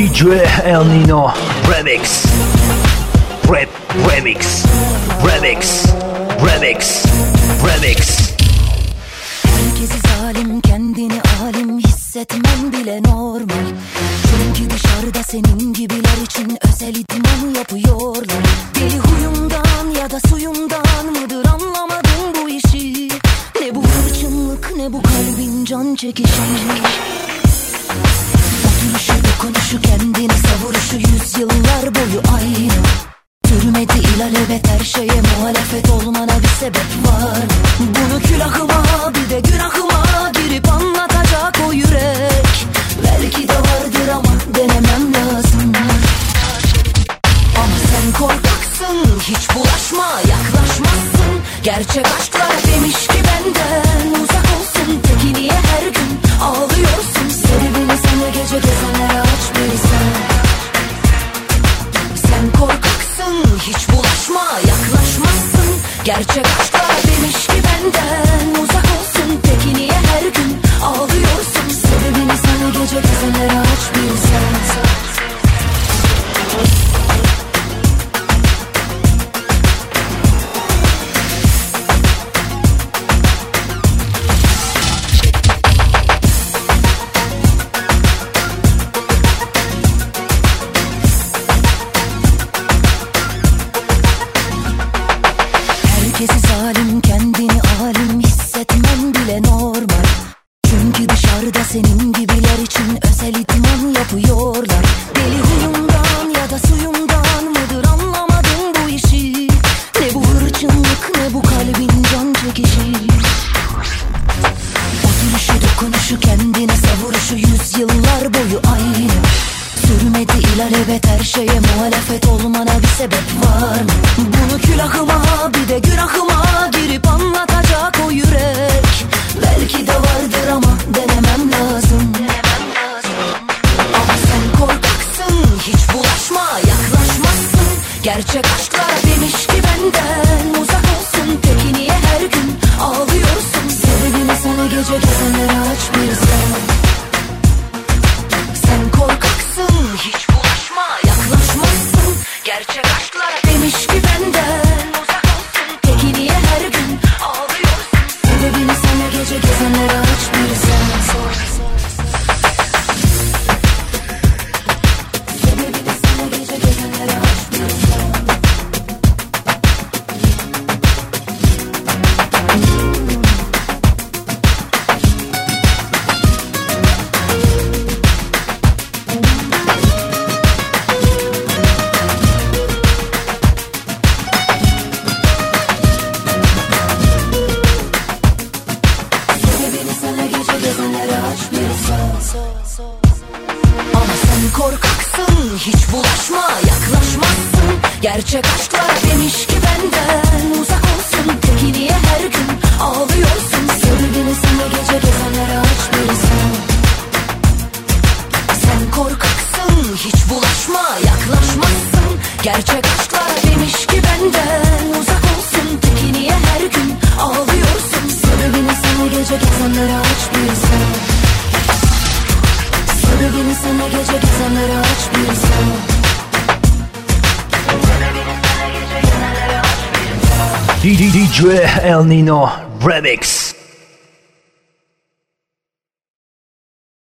DJ El Nino Remix. Rap Remix. Remix. Remix. Remix. Herkesi zalim kendini alim hissetmen bile normal. Çünkü dışarıda senin gibiler için özel idman yapıyorlar. Deli huyumdan ya da suyumdan mıdır anlamadım bu işi. Ne bu hırçınlık ne bu kalbin can çekişi var. Bunu külahıma bir de günahıma girip anlatacak o yürek. Belki de vardır ama denemem lazım. Ama sen korkaksın hiç bulaşma yaklaşmazsın. Gerçek aşklar demiş ki benden uzak olsun. Peki niye her gün ağlıyorsun? Sebebini sana gece gezenlere aç bir sen sen korkaksın hiç bulaşma yaklaşmazsın. Gerçek aşklar demiş benden uzak olsun. Peki niye her gün ağlıyorsun? Sebebini sana gece gezenlere aç bir zalim kendini alim hissetmen bile normal. Çünkü dışarıda senin gibiler için özel idman yapıyorlar. Deli huyumdan ya da suyumdan mıdır anlamadım bu işi. Ne bu hırçınlık ne bu kalbin can çekişi. Oturuşu dokunuşu kendine savuruşu yüzyıllar boyu aynı Sürmedi ilalebet her şeye muhalefet olmana bir sebep var mı? Bunu külahıma bir de günahıma girip anlatacak o yürek. Belki de vardır ama denemem lazım. Ama sen korkaksın hiç bulaşma yaklaşmazsın. Gerçek aşklar demiş ki benden hiç bulaşma yaklaşmazsın. Gerçek aşklar demiş ki benden uzak olsun. Peki niye her gün ağlıyorsun? Sebebini sana gece gezenlere aç bir sor Sen korkaksın hiç bulaşma yaklaşmazsın. Gerçek aşklar demiş ki benden uzak Sebebini sana gece gezenlere aç bir sor DJ El Nino Remix